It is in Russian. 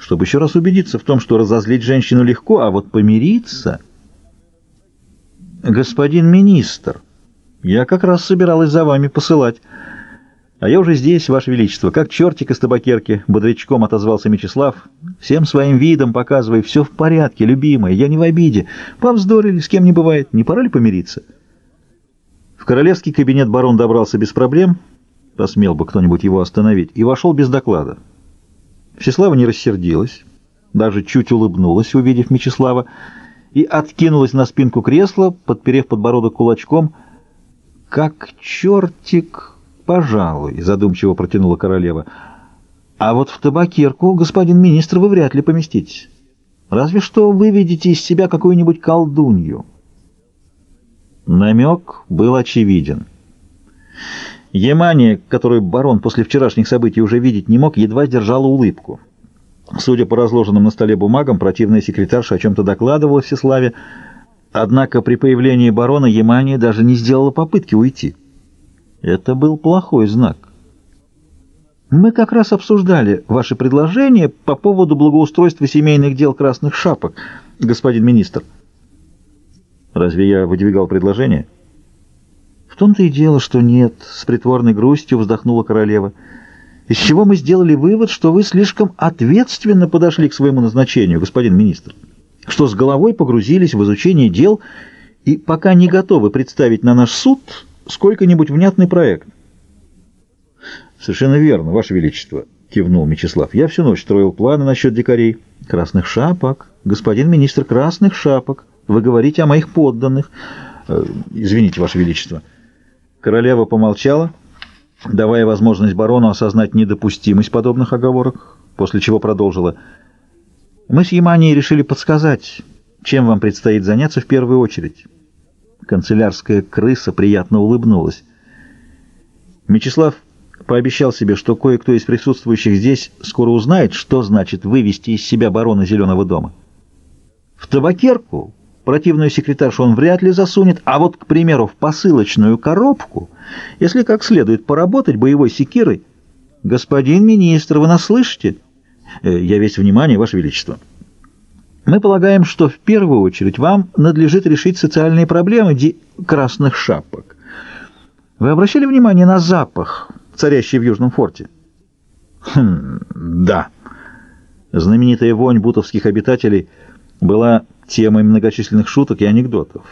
чтобы еще раз убедиться в том, что разозлить женщину легко, а вот помириться... Господин министр, я как раз собиралась за вами посылать. А я уже здесь, Ваше Величество, как чертик из табакерки, бодрячком отозвался Мечислав, всем своим видом показывая, все в порядке, любимая, я не в обиде. Повздорили, с кем не бывает, не пора ли помириться? В королевский кабинет барон добрался без проблем, посмел бы кто-нибудь его остановить, и вошел без доклада. Всеслава не рассердилась, даже чуть улыбнулась, увидев Мечислава, и откинулась на спинку кресла, подперев подбородок кулачком. «Как чертик, пожалуй», — задумчиво протянула королева. «А вот в табакерку, господин министр, вы вряд ли поместитесь. Разве что выведете из себя какую-нибудь колдунью». Намек был очевиден. Емания, которую барон после вчерашних событий уже видеть не мог, едва сдержала улыбку. Судя по разложенным на столе бумагам, противная секретарша о чем-то докладывала Всеславе, однако при появлении барона Емания даже не сделала попытки уйти. Это был плохой знак. Мы как раз обсуждали ваши предложения по поводу благоустройства семейных дел красных шапок, господин министр. Разве я выдвигал предложение? В том-то и дело, что нет, с притворной грустью вздохнула королева. Из чего мы сделали вывод, что вы слишком ответственно подошли к своему назначению, господин министр, что с головой погрузились в изучение дел и пока не готовы представить на наш суд сколько-нибудь внятный проект. Совершенно верно, Ваше Величество, кивнул Мечислав. Я всю ночь строил планы насчет дикарей. Красных шапок, господин министр, красных шапок. Вы говорите о моих подданных. Э, извините, Ваше Величество. Королева помолчала, давая возможность барону осознать недопустимость подобных оговорок, после чего продолжила. «Мы с Яманией решили подсказать, чем вам предстоит заняться в первую очередь». Канцелярская крыса приятно улыбнулась. Мечислав пообещал себе, что кое-кто из присутствующих здесь скоро узнает, что значит вывести из себя барона Зеленого дома. В табакерку Противную секретаршу он вряд ли засунет, а вот, к примеру, в посылочную коробку, если как следует поработать боевой секирой... Господин министр, вы нас слышите? Э, я весь внимание, Ваше Величество. Мы полагаем, что в первую очередь вам надлежит решить социальные проблемы красных шапок. Вы обращали внимание на запах, царящий в Южном форте? Хм, да. Знаменитая вонь бутовских обитателей была темой многочисленных шуток и анекдотов.